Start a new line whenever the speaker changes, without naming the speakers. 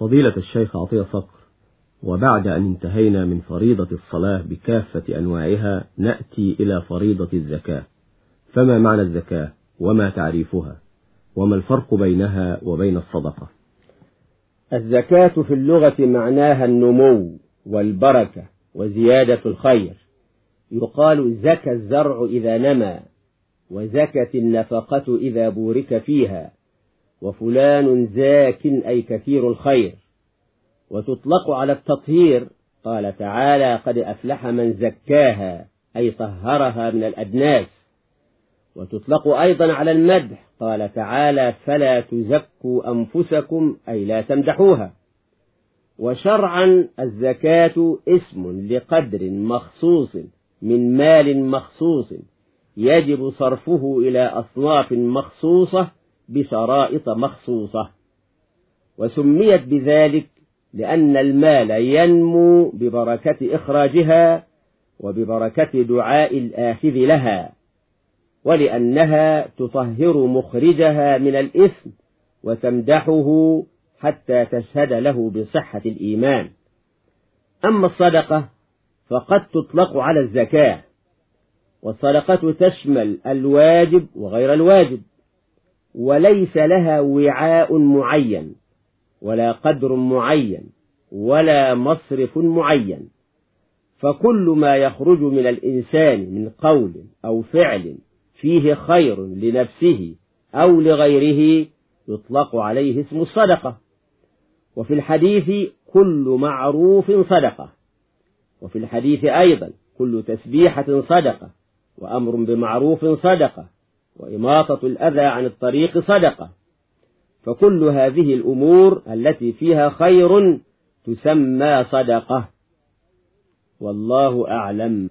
فضيلة الشيخ عطية صقر وبعد أن انتهينا من فريضة الصلاة بكافة أنواعها نأتي إلى فريضة الزكاة. فما معنى الزكاة؟ وما تعريفها؟ وما الفرق بينها وبين الصدقة؟
الزكاة في اللغة معناها النمو والبركة وزيادة الخير. يقال زكى الزرع إذا نمى وزكت النفقة إذا بورك فيها. وفلان زاك أي كثير الخير وتطلق على التطهير. قال تعالى قد أفلح من زكاها أي طهرها من الأدناس. وتطلق أيضا على المدح. قال تعالى فلا تزكوا أنفسكم أي لا تمدحوها. وشرعا الزكاة اسم لقدر مخصوص من مال مخصوص يجب صرفه إلى أصناف مخصوصة بشرائط مخصوصة وسميت بذلك لأن المال ينمو ببركة إخراجها وببركة دعاء الآخذ لها ولأنها تطهر مخرجها من الإثم وتمدحه حتى تشهد له بصحة الإيمان. أما الصدقة فقد تطلق على الزكاة والصدقة تشمل الواجب وغير الواجب. وليس لها وعاء معين ولا قدر معين ولا مصرف معين. فكل ما يخرج من الإنسان من قول أو فعل فيه خير لنفسه أو لغيره يطلق عليه اسم الصدقة. وفي الحديث كل معروف صدقة. وفي الحديث أيضا كل تسبيحة صدقة وأمر بمعروف صدقة. وإماطة الأذى عن الطريق صدقة. فكل هذه الأمور التي فيها خير تسمى صدقة. والله أعلم.